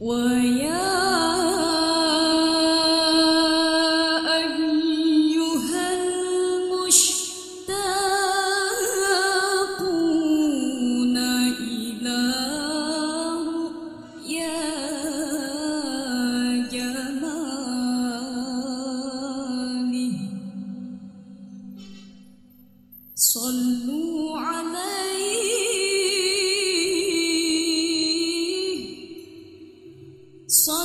ويا أيها المشتاقون صلوا عليه